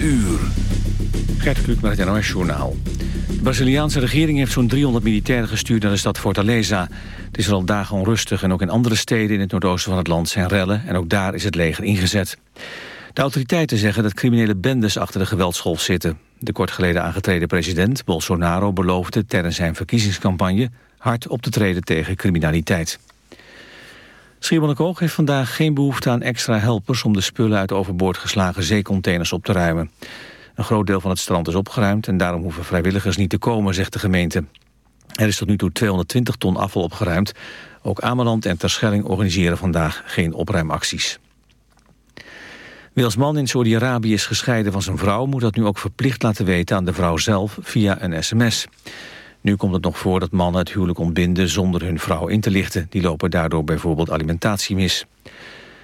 uur. Gert Kluk met het NOS Journaal. De Braziliaanse regering heeft zo'n 300 militairen gestuurd naar de stad Fortaleza. Het is al dagen onrustig en ook in andere steden in het noordoosten van het land zijn rellen... en ook daar is het leger ingezet. De autoriteiten zeggen dat criminele bendes achter de geweldsgolf zitten. De kort geleden aangetreden president Bolsonaro beloofde tijdens zijn verkiezingscampagne... hard op te treden tegen criminaliteit. Schiermonnikoog heeft vandaag geen behoefte aan extra helpers... om de spullen uit overboord geslagen zeecontainers op te ruimen. Een groot deel van het strand is opgeruimd... en daarom hoeven vrijwilligers niet te komen, zegt de gemeente. Er is tot nu toe 220 ton afval opgeruimd. Ook Ameland en Terschelling organiseren vandaag geen opruimacties. Wie als man in Saudi-Arabië is gescheiden van zijn vrouw... moet dat nu ook verplicht laten weten aan de vrouw zelf via een sms. Nu komt het nog voor dat mannen het huwelijk ontbinden... zonder hun vrouw in te lichten. Die lopen daardoor bijvoorbeeld alimentatie mis.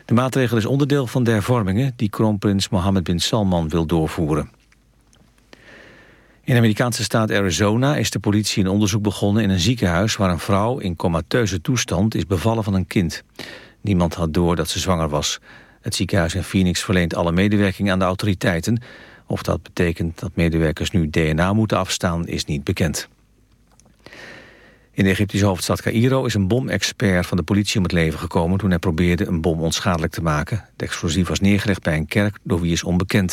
De maatregel is onderdeel van de hervormingen... die kroonprins Mohammed bin Salman wil doorvoeren. In de Amerikaanse staat Arizona is de politie een onderzoek begonnen in een ziekenhuis waar een vrouw in comateuze toestand is bevallen van een kind. Niemand had door dat ze zwanger was. Het ziekenhuis in Phoenix verleent alle medewerking aan de autoriteiten. Of dat betekent dat medewerkers nu DNA moeten afstaan is niet bekend. In de Egyptische hoofdstad Cairo is een bomexpert van de politie om het leven gekomen... toen hij probeerde een bom onschadelijk te maken. De explosief was neergelegd bij een kerk, door wie is onbekend.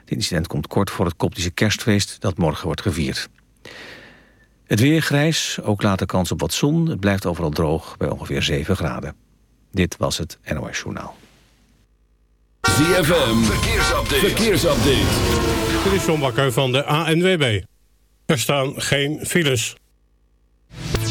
Het incident komt kort voor het koptische kerstfeest dat morgen wordt gevierd. Het weer grijs, ook later kans op wat zon. Het blijft overal droog bij ongeveer 7 graden. Dit was het NOS Journaal. ZFM, verkeersupdate. verkeersupdate. Dit is John Bakker van de ANWB. Er staan geen files.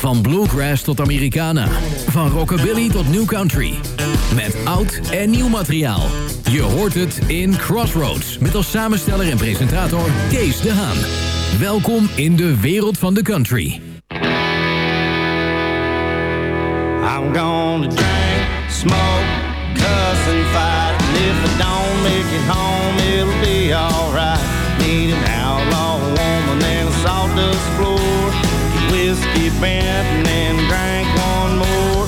Van bluegrass tot Americana. Van rockabilly tot new country. Met oud en nieuw materiaal. Je hoort het in Crossroads. Met als samensteller en presentator Kees de Haan. Welkom in de wereld van de country. I'm gonna drink, smoke, cuss and fight. And if I don't make it home, it'll be alright. Need an outlaw woman and a sawdust floor. Whiskey bent and then drank one more.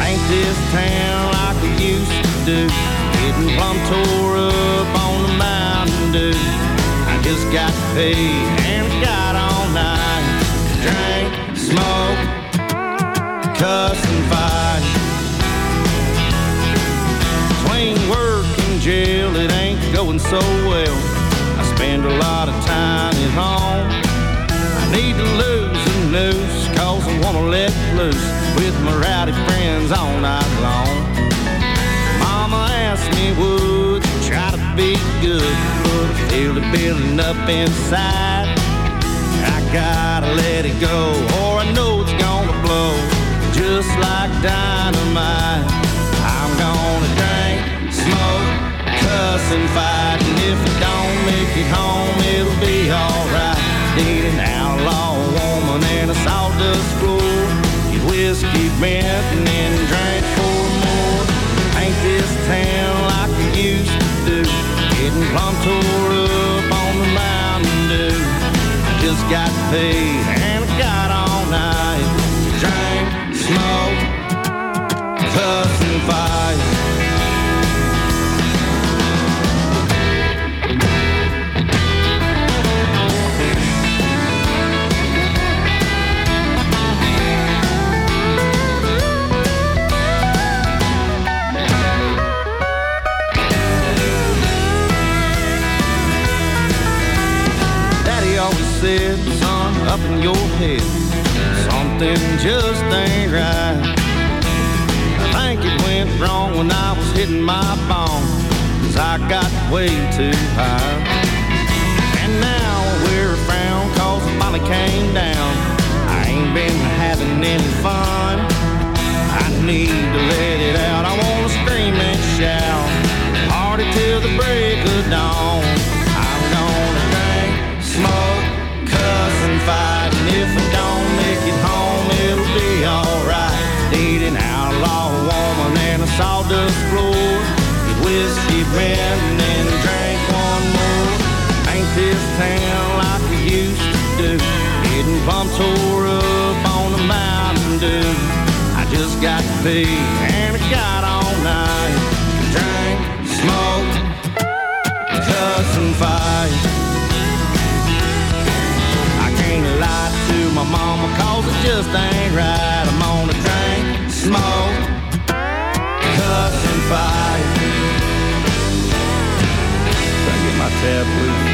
Ain't this town like we used to do. Getting plumb tore up on the Mountain Dew. I just got paid and got all night. Drank, smoke, cuss and fight. Between work and jail, it ain't going so well. I spend a lot of time at home. I need to lose a noose, cause I wanna let loose with my rowdy friends all night long. Mama asked me, would you try to be good? But I feel it building up inside. I gotta let it go, or I know it's gonna blow, just like dynamite. Whiskey and then drink four more. Ain't this town like it used to do? Getting plumb tore up on the Mountain Dew. I just got paid in something just ain't right. I think it went wrong when I was hitting my bone, cause I got way too high. And now we're found cause I finally came down. I ain't been having any fun. I need to let it out. I wanna scream and shout. Party till the break of dawn. Getting pumped tore up on the Mountain Dew. I just got paid and I got all night. Drink, smoke, cuss and fight. I can't lie to my mama cause it just ain't right. I'm on a drink, smoke, cuss and fight. Can I get my tab?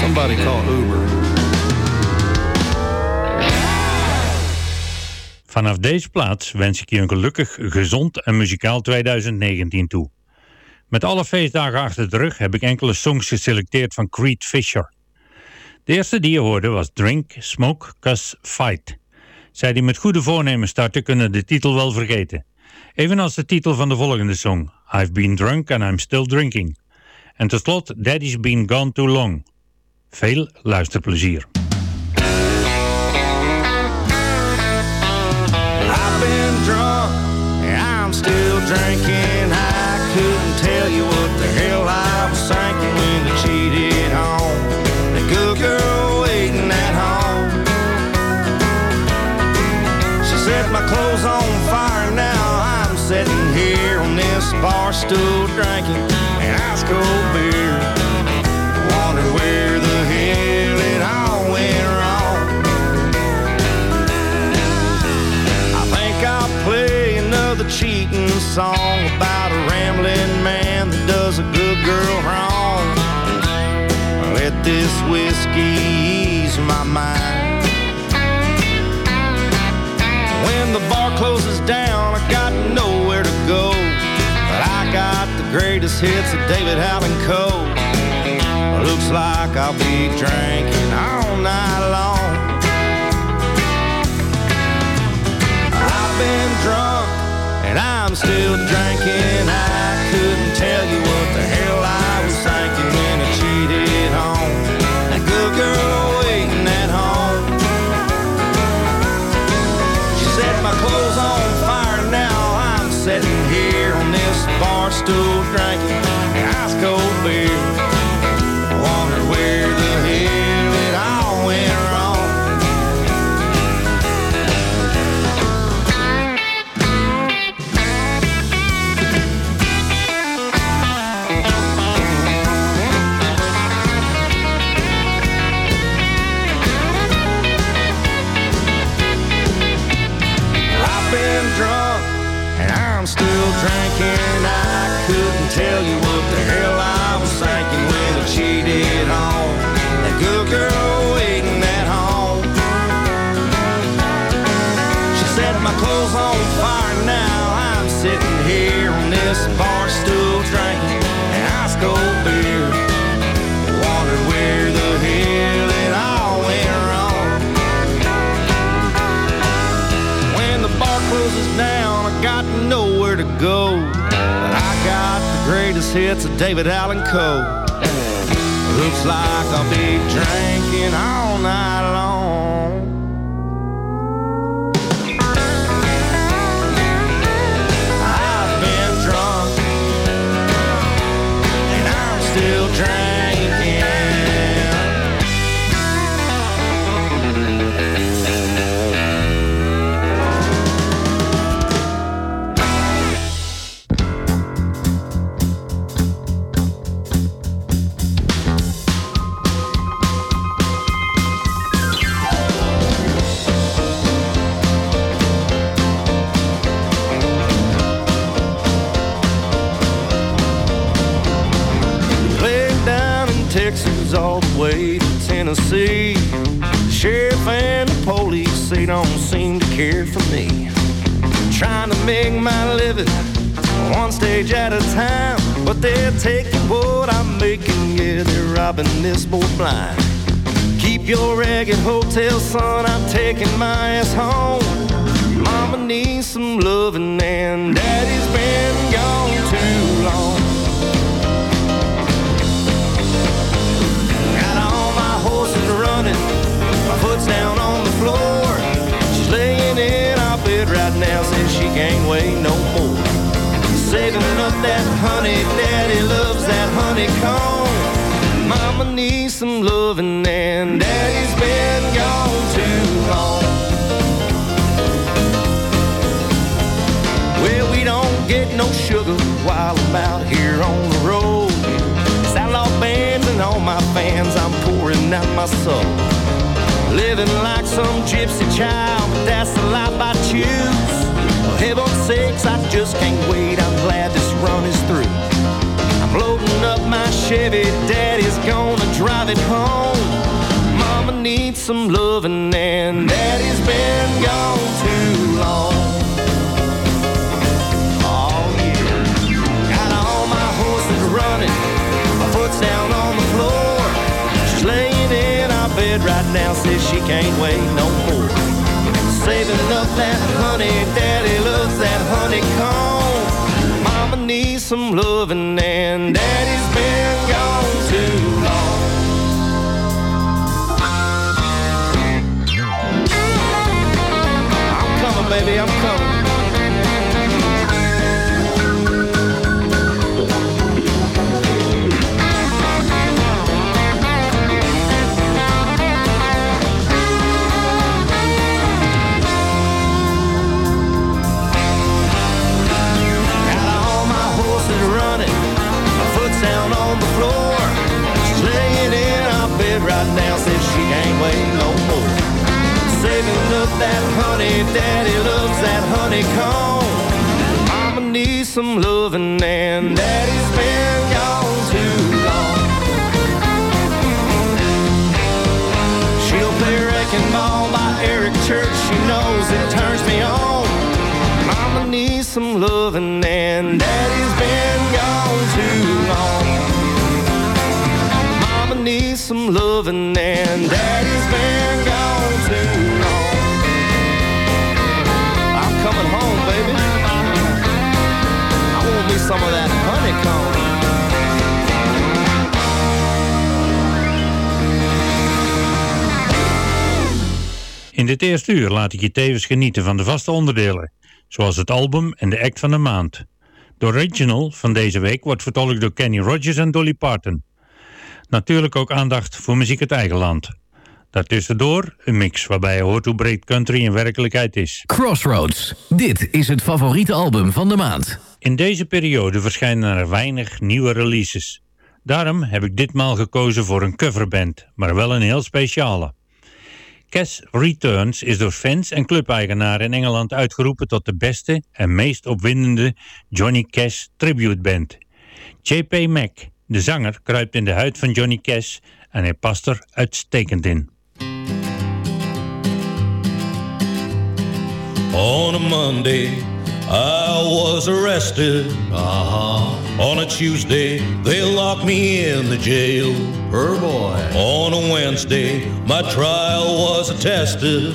Somebody call Uber. Vanaf deze plaats wens ik je een gelukkig, gezond en muzikaal 2019 toe. Met alle feestdagen achter de rug heb ik enkele songs geselecteerd van Creed Fisher. De eerste die je hoorde was Drink, Smoke, Cuss, Fight. Zij die met goede voornemen starten kunnen de titel wel vergeten. Evenals de titel van de volgende song, I've been drunk and I'm still drinking. En tot slot Daddy's been gone too long. Veel luisterplezier. I've been drunk and I'm still drinking. I couldn't tell you what the hell I was thinking when I cheated on the good girl waiting at home. She set my clothes on fire. Now I'm sitting here on this bar stool drinking an ice cold beer. Song about a rambling man that does a good girl wrong. Let this whiskey ease my mind. When the bar closes down, I got nowhere to go. But I got the greatest hits of David Allen Coe. Looks like I'll be drinking all night long. I've been drunk and I'm still drinking. I couldn't tell you what the hell greatest hits of David Allen Coe. Looks like I'll be drinking all night long. This boy blind. Keep your ragged hotel, son, I'm taking my ass home. Mama needs some loving and daddy's been gone too long. Got all my horses running, my foot's down on the floor. She's laying in our bed right now, says she can't wait no more. Saving up that honey, daddy loves that honeycomb. Mama needs some loving and daddy's been gone too long. Well, we don't get no sugar while I'm out here on the road. Outlaw bands and all my fans, I'm pouring out my soul. Living like some gypsy child, but that's the life I choose. Heaven's sakes, I just can't wait. I'm glad this run is through. Loading up my Chevy, daddy's gonna drive it home. Mama needs some loving, and daddy's been gone too long. Oh, yeah. Got all my horses running, my foot's down on the floor. She's laying in our bed right now, says she can't wait no more. Saving up that honey, daddy loves that honeycomb. Some loving, and daddy's daddy loves that honeycomb. Mama needs some loving, and daddy's been gone too long. She'll play wrecking ball by Eric Church, she knows it turns me on. Mama needs some loving and daddy's been gone too long. Mama needs some loving and daddy's In dit eerste uur laat ik je tevens genieten van de vaste onderdelen, zoals het album en de act van de maand. De original van deze week wordt vertolkt door Kenny Rogers en Dolly Parton. Natuurlijk ook aandacht voor muziek uit eigen land. Daartussendoor een mix waarbij je hoort hoe breed country in werkelijkheid is. Crossroads. Dit is het favoriete album van de maand. In deze periode verschijnen er weinig nieuwe releases. Daarom heb ik ditmaal gekozen voor een coverband, maar wel een heel speciale. Cass Returns is door fans en clubeigenaren in Engeland uitgeroepen tot de beste en meest opwindende Johnny Cash tributeband. J.P. Mac, de zanger, kruipt in de huid van Johnny Cash en hij past er uitstekend in. On a Monday, I was arrested. Uh-huh. On a Tuesday, they locked me in the jail. Her boy. On a Wednesday, my trial was attested.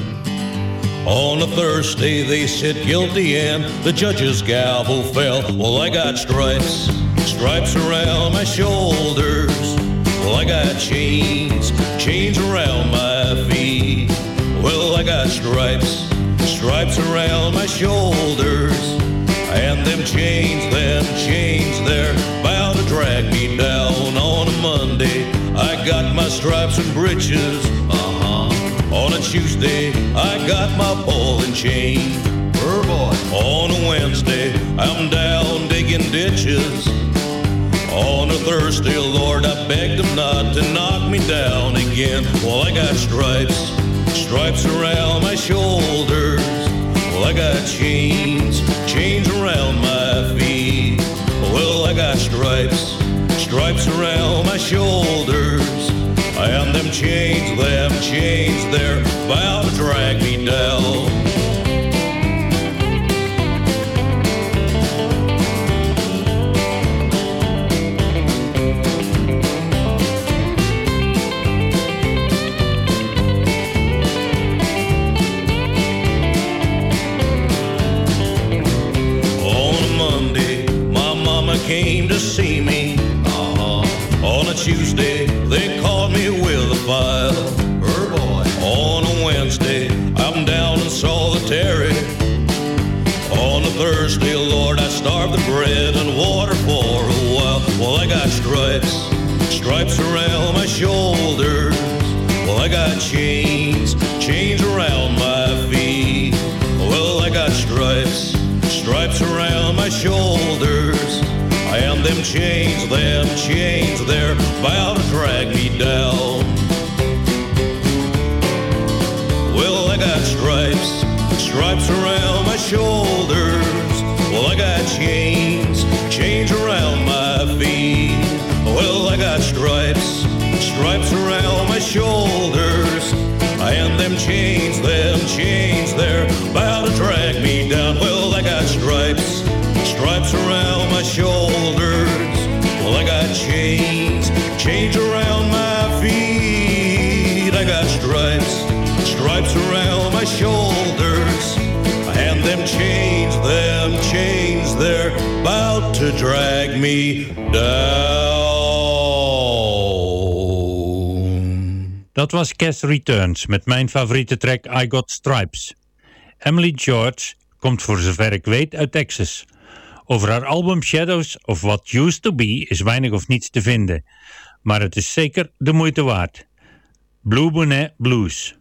On a Thursday, they said guilty and the judge's gavel fell. Well, I got stripes, stripes around my shoulders. Well, I got chains, chains around my feet. Well, I got stripes, stripes around my shoulders. And them chains, them chains, they're bound to drag me down on a Monday. I got my stripes and breeches, uh-huh. On a Tuesday, I got my ball and chain. Boy. On a Wednesday, I'm down digging ditches. On a Thursday, Lord, I begged him not to knock me down again. Well, I got stripes, stripes around my shoulders. Well, I got chains, chains around my feet. Well, I got stripes, stripes around my shoulders. And them chains, them chains, they're bound to drag me down. Shoulders. And them chains, them chains, they're about to drag me down. Dat was Cass Returns met mijn favoriete track I Got Stripes. Emily George komt voor zover ik weet uit Texas. Over haar album Shadows of What Used To Be is weinig of niets te vinden. Maar het is zeker de moeite waard. Blue Bonnet Blues.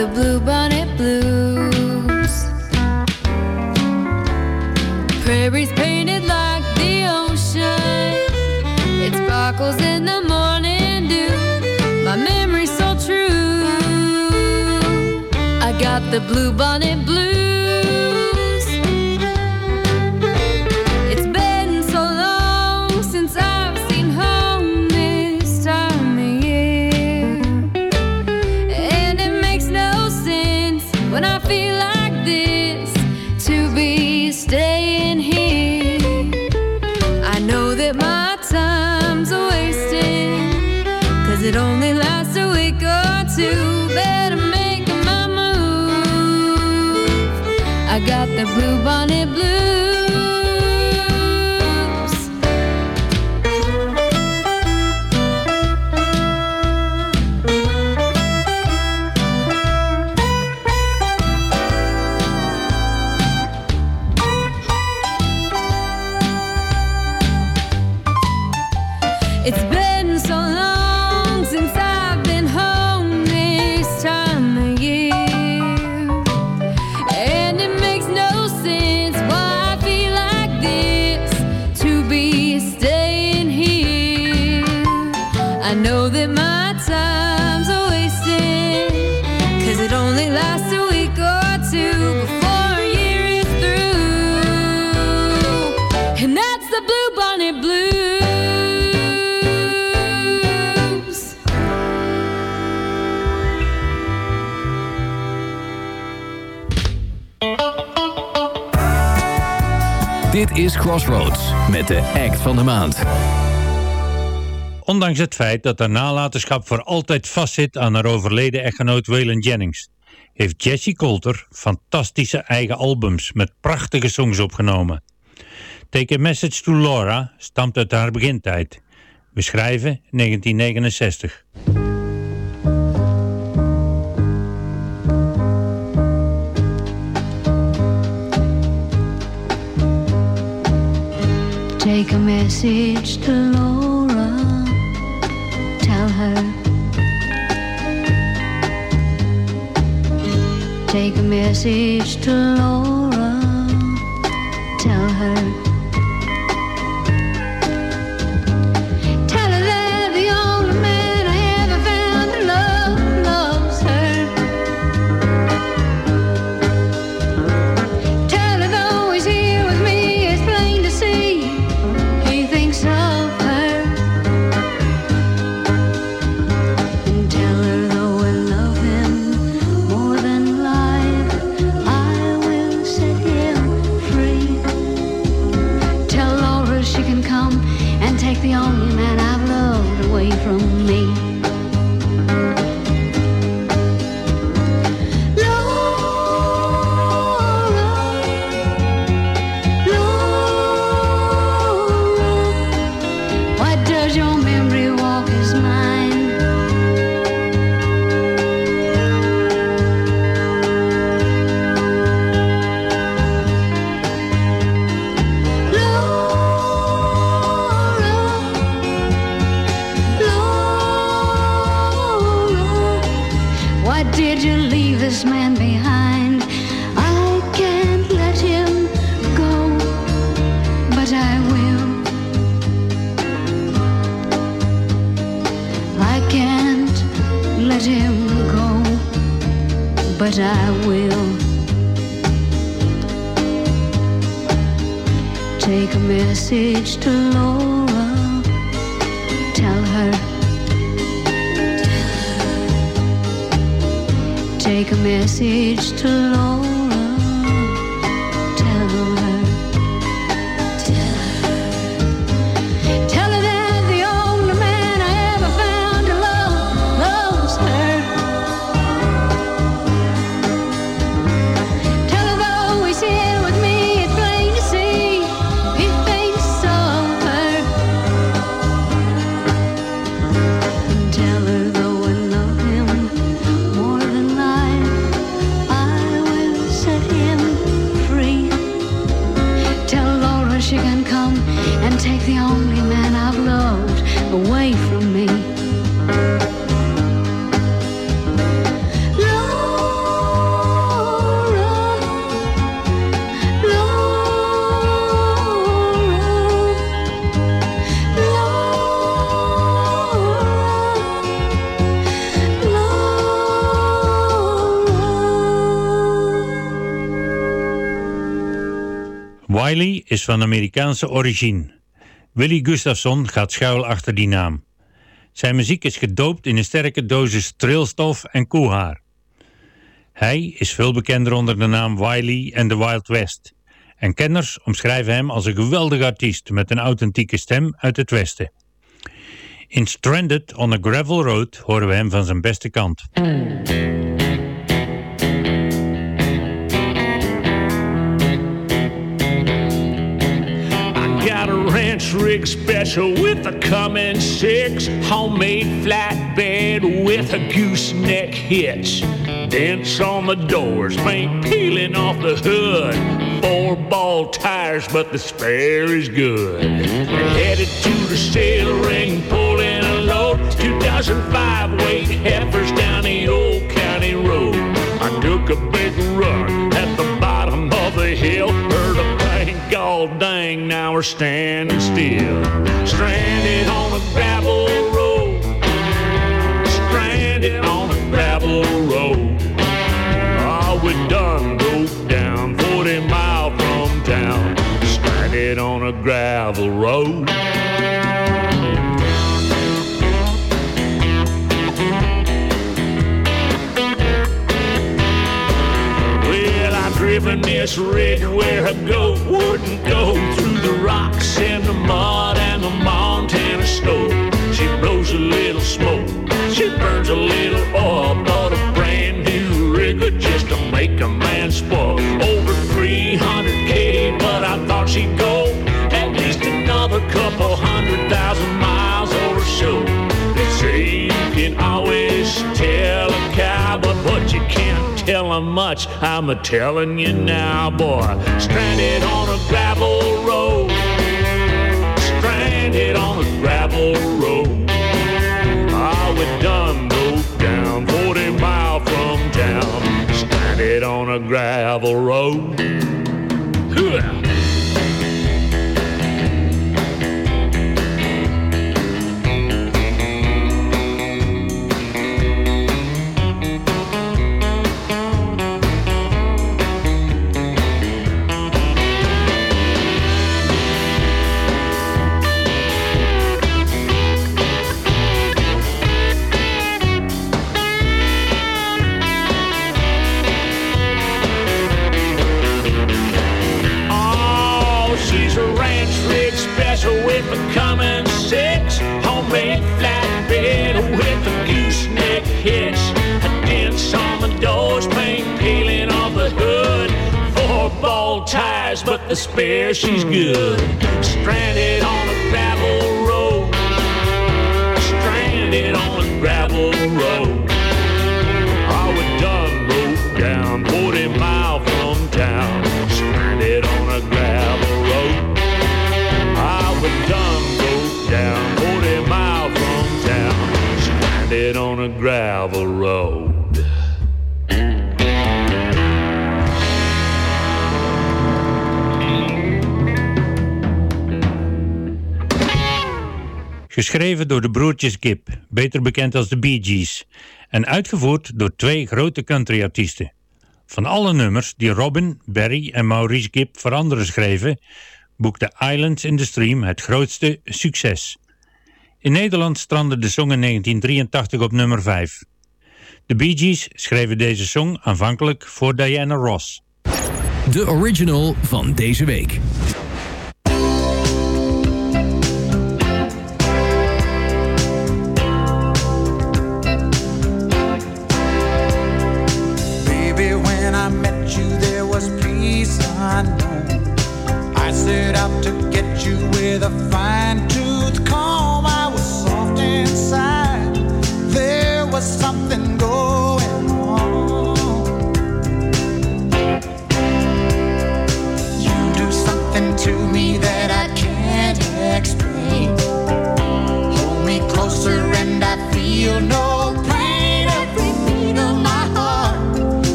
The bluebonnet blues? Prairies painted like the ocean. It sparkles in the morning dew. My memory's so true. I got the bluebonnet blues. Dit is Crossroads met de act van de maand. Ondanks het feit dat haar nalatenschap voor altijd vastzit aan haar overleden echtgenoot Waylon Jennings, heeft Jessie Coulter fantastische eigen albums met prachtige songs opgenomen. Take a Message to Laura stamt uit haar begintijd. We schrijven 1969. Take a message to Laura. Tell her. Take a message to Laura. Tell her. Wiley is van Amerikaanse origine. Willie Gustafson gaat schuil achter die naam. Zijn muziek is gedoopt in een sterke dosis trilstof en koehaar. Hij is veel bekender onder de naam Wiley en the Wild West. En kenners omschrijven hem als een geweldige artiest met een authentieke stem uit het westen. In Stranded on a Gravel Road horen we hem van zijn beste kant. A ranch rig special with a Cummins 6 homemade flatbed with a gooseneck hitch. Dents on the doors, paint peeling off the hood. Four ball tires, but the spare is good. Headed to the steel ring, pulling a load. 2005 weight heifers down the old county road. I took a big run at the bottom of the hill. Heard a bang, god dang, now we're standing still. Stranded on a gravel road. Stranded on a gravel road. Ah, oh, we done broke down 40 mile from town. Stranded on a gravel road. This rig where a goat wouldn't go through the rocks and the mud and the Montana snow. She blows a little smoke, she burns a little oil, but a brand new rig just to make a man spoil. Much. I'm a telling you now, boy. Stranded on a gravel road. Stranded on a gravel road. I would done broke down 40 mile from town. Stranded on a gravel road. Hooah. Tires, but the spare she's good. Stranded on a gravel road. Stranded on a gravel road. I was done broke down 40 mile from town. Stranded on a gravel road. I was done broke down 40 mile from town. Stranded on a gravel road. Geschreven door de broertjes Gibb, beter bekend als de Bee Gees. En uitgevoerd door twee grote countryartiesten. Van alle nummers die Robin, Barry en Maurice Gibb voor anderen schreven, boekte Islands in the Stream het grootste succes. In Nederland strandde de song in 1983 op nummer 5. De Bee Gees schreven deze song aanvankelijk voor Diana Ross. De original van deze week.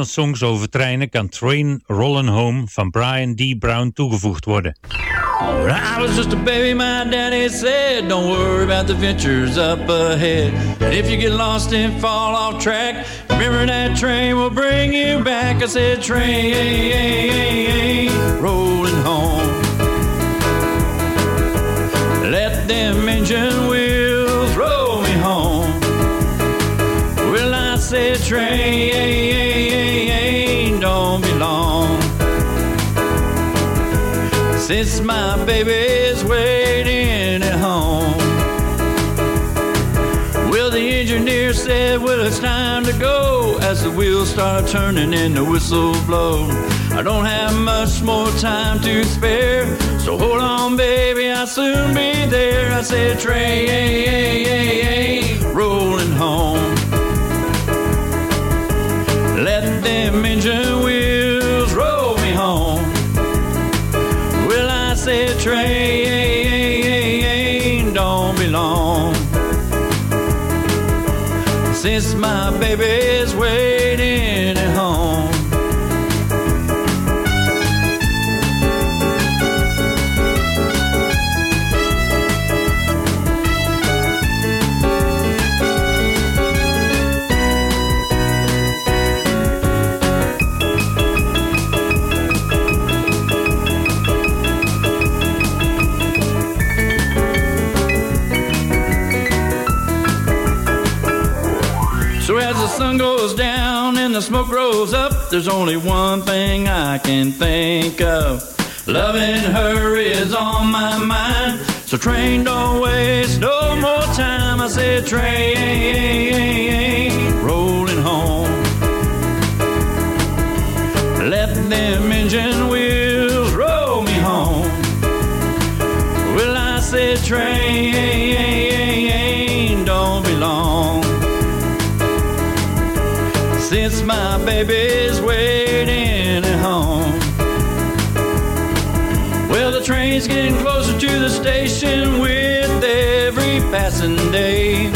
Van songs over treinen kan Train Rollin' Home van Brian D. Brown toegevoegd worden. When I was just a baby, my daddy said, Don't worry about the ventures up ahead. And if you get lost and fall off track, remember that train will bring you back. I said, Train rolling home. Let them engine wheels roll me home. Well, I said, Train, Since my baby's waiting at home. Well, the engineer said, Well, it's time to go as the wheels start turning and the whistle blow. I don't have much more time to spare, so hold on, baby, I'll soon be there. I said, Train rolling home. Let them engine wheels roll me home train don't belong. Since my baby's waiting the smoke rolls up, there's only one thing I can think of. Loving her is on my mind. So train, don't waste no more time. I said train, rolling home. Let them engine wheels roll me home. Well, I said train, Since my baby's waiting at home. Well, the train's getting closer to the station with every passing day.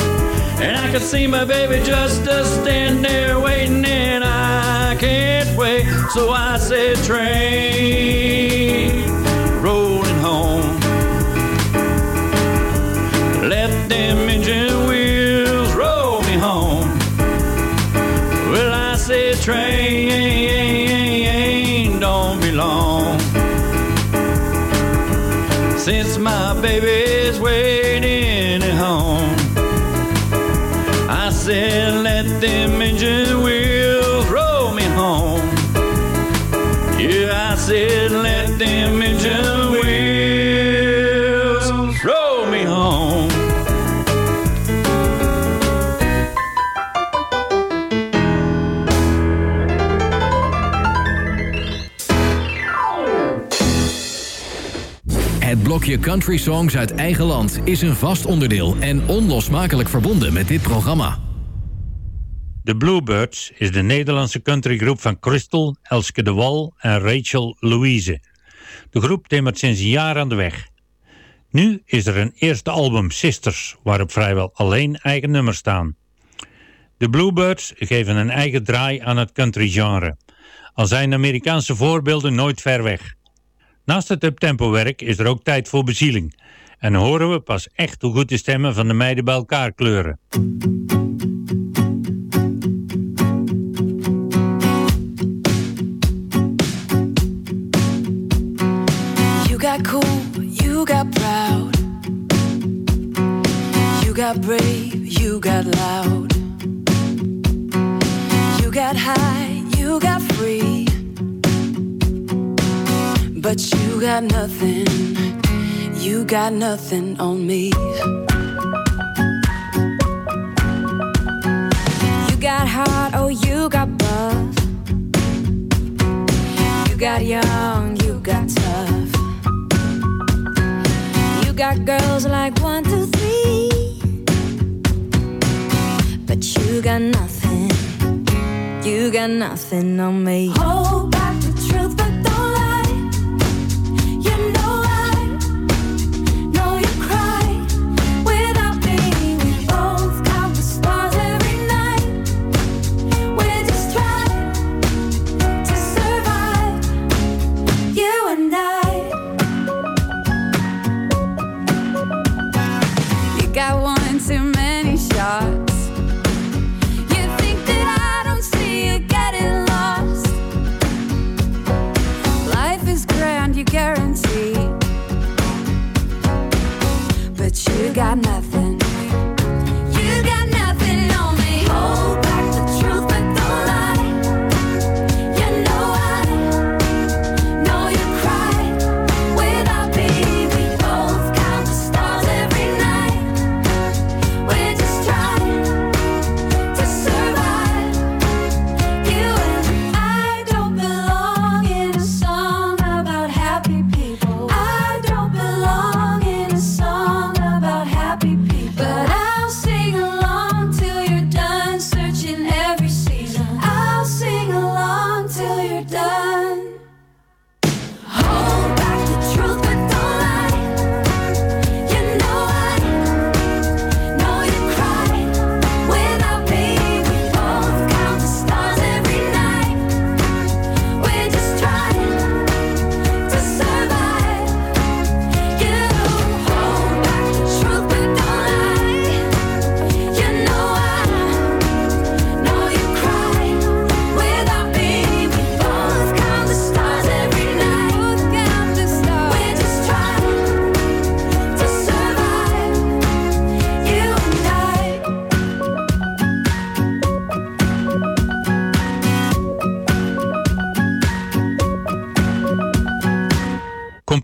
And I can see my baby just a stand there waiting, and I can't wait. So I said, Train, baby's waiting at home. I said, let them engine wheels roll me home. Yeah, I said, let them engine blokje Country Songs uit eigen land is een vast onderdeel en onlosmakelijk verbonden met dit programma. The Bluebirds is de Nederlandse countrygroep van Crystal, Elske de Wal en Rachel Louise. De groep timmert sinds een jaar aan de weg. Nu is er een eerste album, Sisters, waarop vrijwel alleen eigen nummers staan. De Bluebirds geven een eigen draai aan het country-genre. Al zijn Amerikaanse voorbeelden nooit ver weg. Naast het uptempo werk is er ook tijd voor bezieling. En horen we pas echt hoe goed de stemmen van de meiden bij elkaar kleuren. You got cool, you got proud. You got brave, you got loud. You got high, you got free. But you got nothing, you got nothing on me. You got heart, oh, you got buff. You got young, you got tough. You got girls like one, two, three. But you got nothing, you got nothing on me. Hold back the truth, but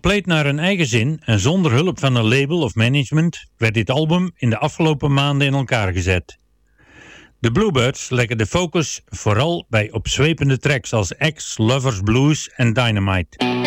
Compleet naar hun eigen zin en zonder hulp van een label of management werd dit album in de afgelopen maanden in elkaar gezet. De Bluebirds leggen de focus vooral bij opzwepende tracks als Ex, Lovers Blues en Dynamite.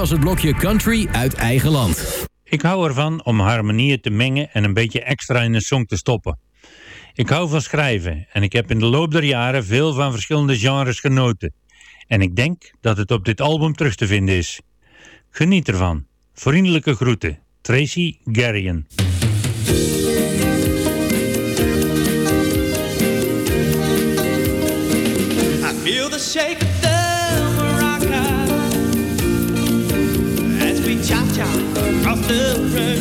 was het blokje country uit eigen land. Ik hou ervan om harmonieën te mengen en een beetje extra in een song te stoppen. Ik hou van schrijven en ik heb in de loop der jaren veel van verschillende genres genoten. En ik denk dat het op dit album terug te vinden is. Geniet ervan. Vriendelijke groeten. Tracy Garrion. I feel the shake myself right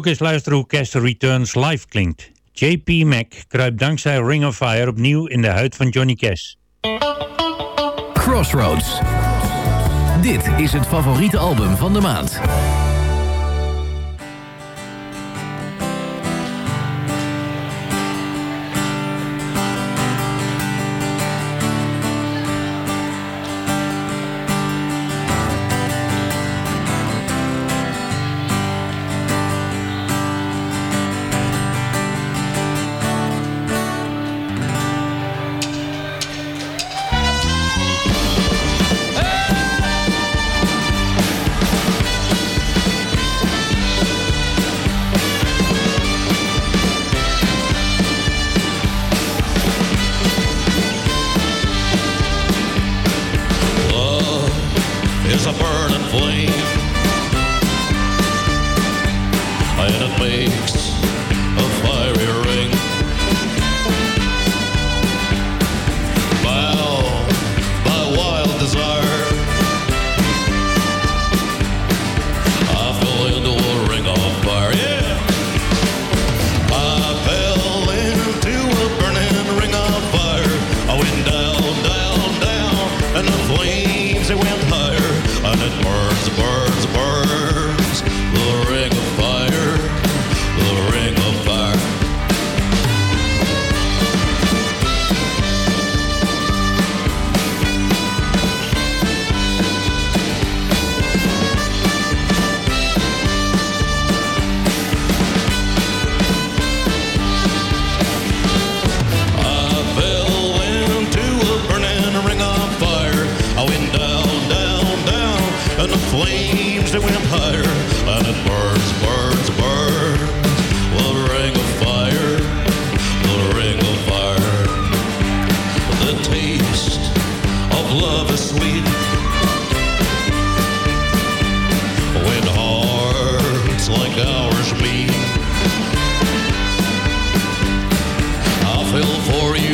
ook eens luisteren hoe Cast Returns live klinkt. JP Mac kruipt dankzij Ring of Fire opnieuw in de huid van Johnny Cash. Crossroads. Dit is het favoriete album van de maand. will for you.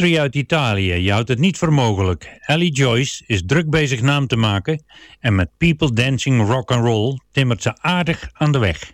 country uit Italië, je houdt het niet voor mogelijk. Ellie Joyce is druk bezig naam te maken en met People Dancing Rock and Roll timmert ze aardig aan de weg.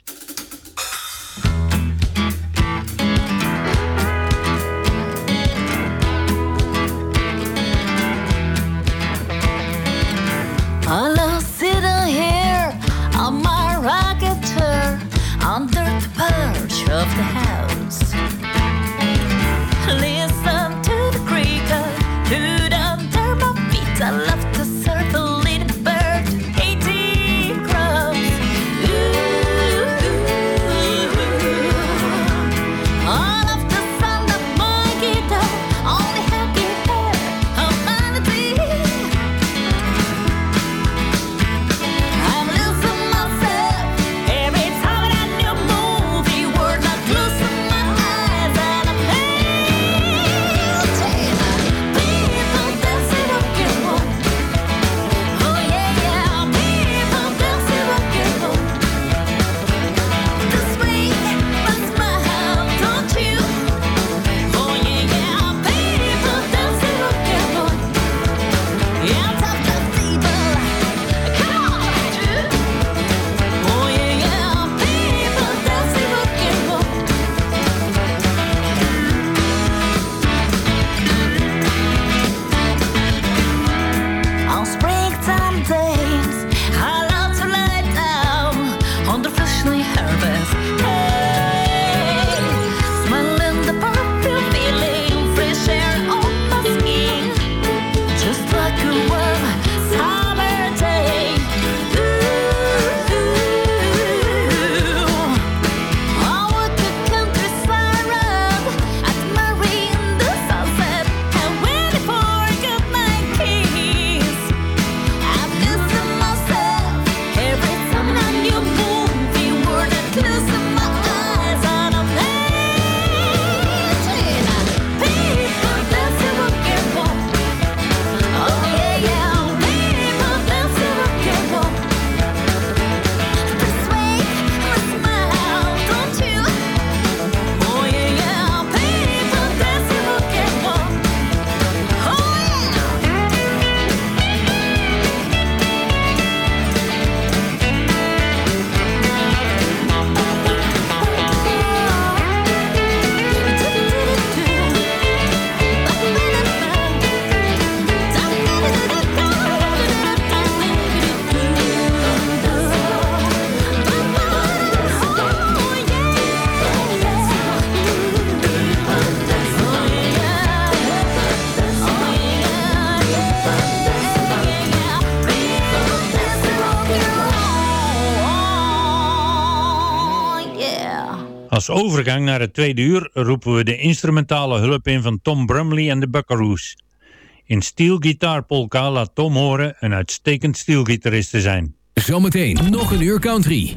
Als overgang naar het tweede uur roepen we de instrumentale hulp in van Tom Brumley en de Buckaroos. In Steel Guitar Polka laat Tom horen een uitstekend steelgitarist te zijn. Zometeen nog een uur country.